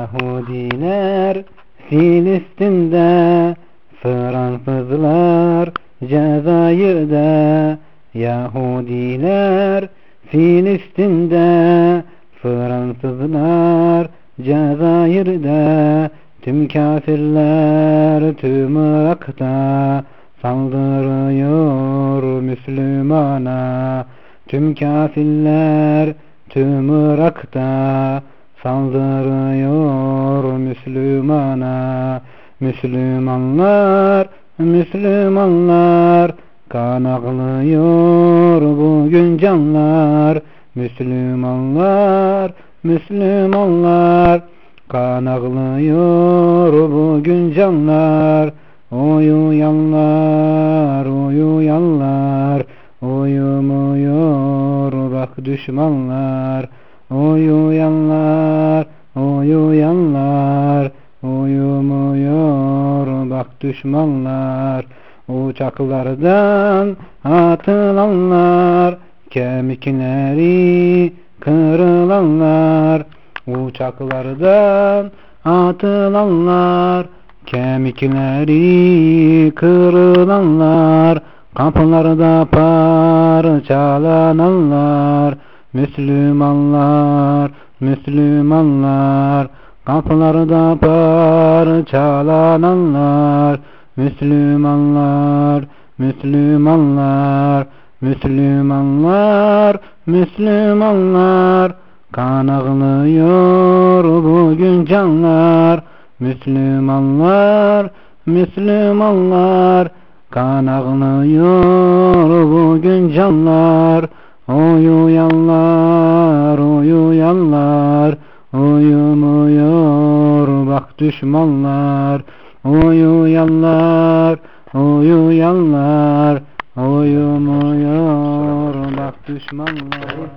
Yahudiler Filistin'de Fransızlar Cezayir'de Yahudiler Filistin'de Fransızlar Cezayir'de Tüm kafirler tüm Irak'ta Saldırıyor Müslümana. Tüm kafirler tüm Irak'ta Saldırıyor Müslümanlar Müslümanlar Kan ağlıyor bugün canlar. Müslümanlar Müslümanlar Kan ağlıyor bugün canlar. Uyuyanlar uyuyanlar Uyumuyor bak düşmanlar. Uyuyanlar, uyuyanlar, uyumuyor bak düşmanlar. Uçaklardan atılanlar, kemikleri kırılanlar. Uçaklardan atılanlar, kemikleri kırılanlar. Kapılarda parçalananlar. Müslümanlar, Müslümanlar, kapılarda parçalananlar, Müslümanlar, Müslümanlar, Müslümanlar, Müslümanlar, kan ağlıyor bugün canlar, Müslümanlar, Müslümanlar, kan ağlıyor bugün canlar, Uyuyanlar, uyuyanlar, uyumuyor bak düşmanlar. Uyuyanlar, uyuyanlar, uyumuyor bak düşmanlar.